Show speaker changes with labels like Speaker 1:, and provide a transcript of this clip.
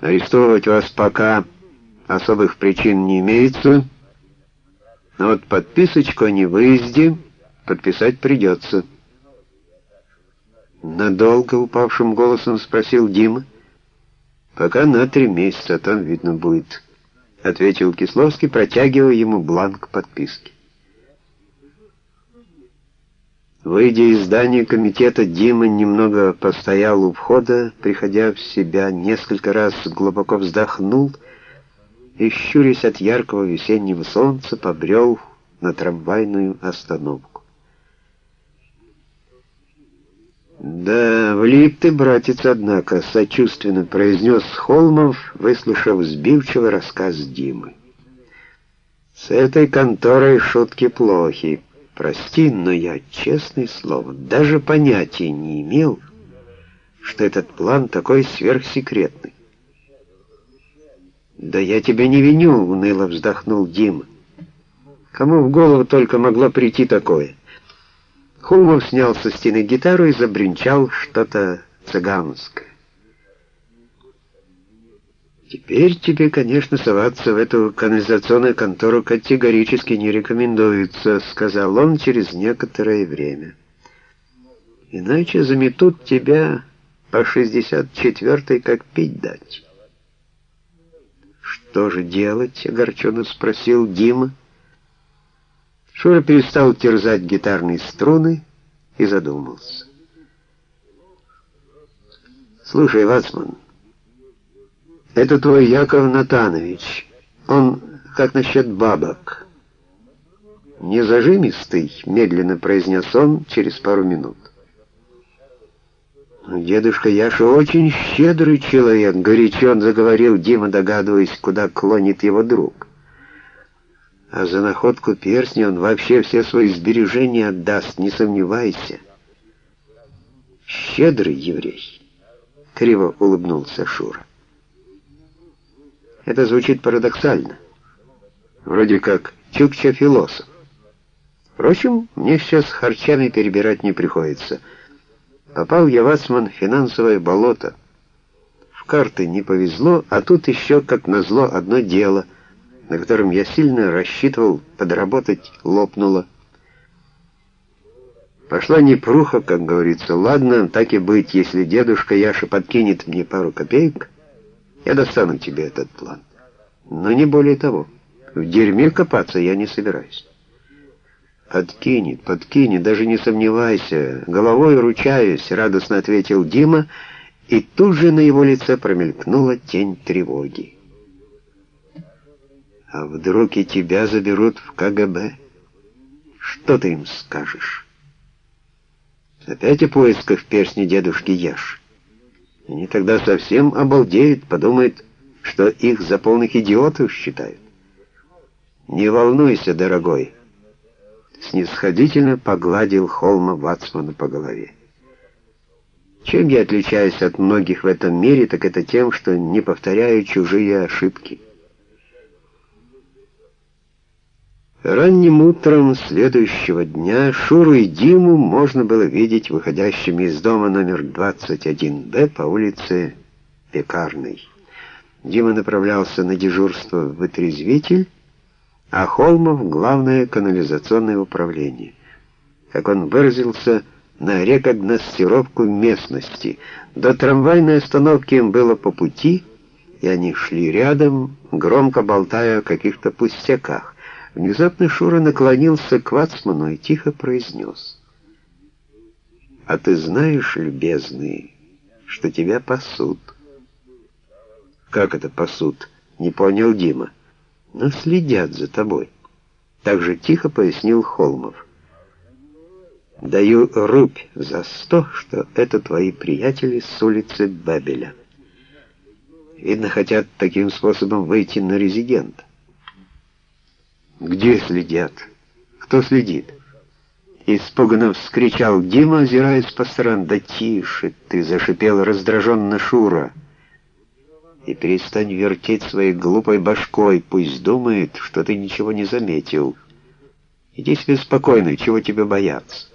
Speaker 1: Арестовывать вас пока особых причин не имеется, но вот подписочку о невыезде подписать придется. Надолго упавшим голосом спросил Дима. Пока на три месяца, там видно будет, ответил Кисловский, протягивая ему бланк подписки. Выйдя из здания комитета, Дима немного постоял у входа, приходя в себя, несколько раз глубоко вздохнул и, щурясь от яркого весеннего солнца, побрел на трамвайную остановку. «Да, влип ты, братец, однако», — сочувственно произнес Холмов, выслушав сбивчивый рассказ Димы. «С этой конторой шутки плохи. Прости, но я, честное слово, даже понятия не имел, что этот план такой сверхсекретный. «Да я тебя не виню», — уныло вздохнул Дима. «Кому в голову только могло прийти такое?» Хулмов снял со стены гитару и забринчал что-то цыганское. Теперь тебе, конечно, соваться в эту канализационную контору категорически не рекомендуется, сказал он через некоторое время. Иначе заметут тебя по 64-й, как пить дать. Что же делать? огорченно спросил Дима. Шура перестал терзать гитарные струны и задумался. «Слушай, Вацман, это твой Яков Натанович. Он как насчет бабок?» «Незажимистый», — медленно произнес он через пару минут. «Дедушка Яша очень щедрый человек», — горячо он заговорил Дима, догадываясь, куда клонит его друг. «А за находку перстня он вообще все свои сбережения отдаст, не сомневайся». «Щедрый еврей», — криво улыбнулся Шура. Это звучит парадоксально. Вроде как Чукча-философ. Впрочем, мне сейчас харчами перебирать не приходится. Попал я, Вацман, в финансовое болото. В карты не повезло, а тут еще, как назло, одно дело, на котором я сильно рассчитывал подработать, лопнуло. Пошла непруха, как говорится. Ладно, так и быть, если дедушка Яша подкинет мне пару копеек, я достану тебе этот план. Но не более того. В дерьме копаться я не собираюсь. «Подкинет, подкинет, даже не сомневайся. Головой ручаюсь», — радостно ответил Дима, и тут же на его лице промелькнула тень тревоги. «А вдруг и тебя заберут в КГБ? Что ты им скажешь?» «Опять о поисках перстня дедушки Яш». Они тогда совсем обалдеют, подумают, что их за полных идиотов считают. «Не волнуйся, дорогой», — снисходительно погладил Холма Вацмана по голове. «Чем я отличаюсь от многих в этом мире, так это тем, что не повторяю чужие ошибки». Ранним утром следующего дня Шуру и Диму можно было видеть выходящими из дома номер 21-Б по улице Пекарной. Дима направлялся на дежурство в вытрезвитель, а Холмов — главное канализационное управление. Как он выразился, на рекогностировку местности. До трамвайной остановки им было по пути, и они шли рядом, громко болтая о каких-то пустяках. Внезапно Шура наклонился к Вацману и тихо произнес. «А ты знаешь, любезный, что тебя пасут?» «Как это пасут?» — не понял Дима. «Ну, следят за тобой». Так же тихо пояснил Холмов. «Даю рубь за сто, что это твои приятели с улицы Бабеля. Видно, хотят таким способом выйти на резидента. «Где следят? Кто следит?» Испуганно вскричал Дима, озираясь по сторонам. «Да тише ты!» — зашипел раздраженно Шура. «И перестань вертеть своей глупой башкой, пусть думает, что ты ничего не заметил. Иди себе спокойно, чего тебе бояться?»